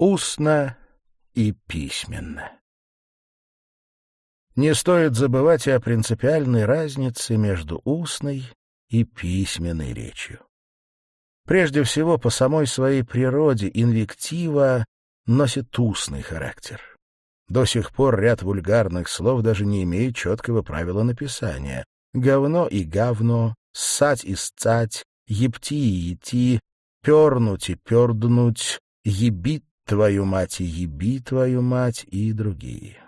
устно и письменно. Не стоит забывать и о принципиальной разнице между устной и письменной речью. Прежде всего, по самой своей природе инвектива носит устный характер. До сих пор ряд вульгарных слов даже не имеет четкого правила написания. Говно и говно, ссать и сцать, епти и ети, пернуть и перднуть, ебит твою мать и еби твою мать и другие.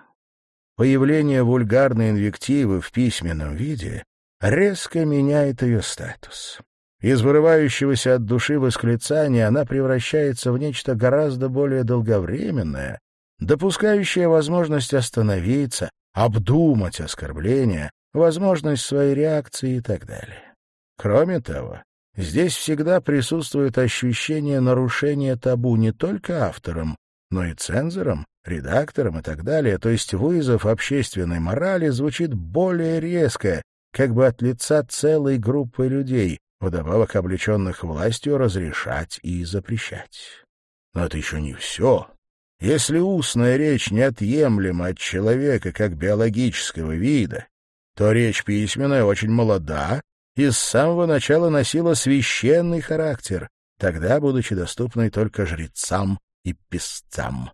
Появление вульгарной инвективы в письменном виде резко меняет ее статус. Из вырывающегося от души восклицания она превращается в нечто гораздо более долговременное, допускающее возможность остановиться, обдумать оскорбление, возможность своей реакции и так далее. Кроме того, здесь всегда присутствует ощущение нарушения табу не только автором, но и цензором, редактором и так далее, то есть вызов общественной морали звучит более резко, как бы от лица целой группы людей, вдобавок облеченных властью разрешать и запрещать. Но это еще не все. Если устная речь неотъемлема от человека как биологического вида, то речь письменная очень молода и с самого начала носила священный характер, тогда будучи доступной только жрецам и песцам.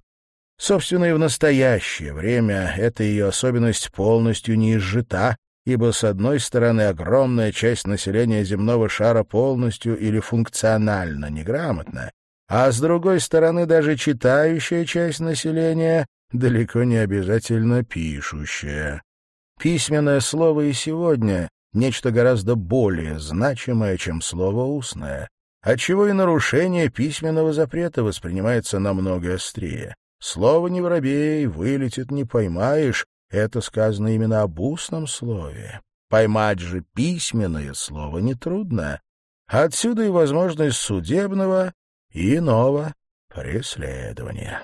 Собственно, и в настоящее время эта ее особенность полностью не изжита, ибо, с одной стороны, огромная часть населения земного шара полностью или функционально неграмотна, а с другой стороны даже читающая часть населения далеко не обязательно пишущая. Письменное слово и сегодня — нечто гораздо более значимое, чем слово устное, отчего и нарушение письменного запрета воспринимается намного острее. Слово не воробей, вылетит не поймаешь, это сказано именно об устном слове. Поймать же письменное слово нетрудно. Отсюда и возможность судебного и иного преследования.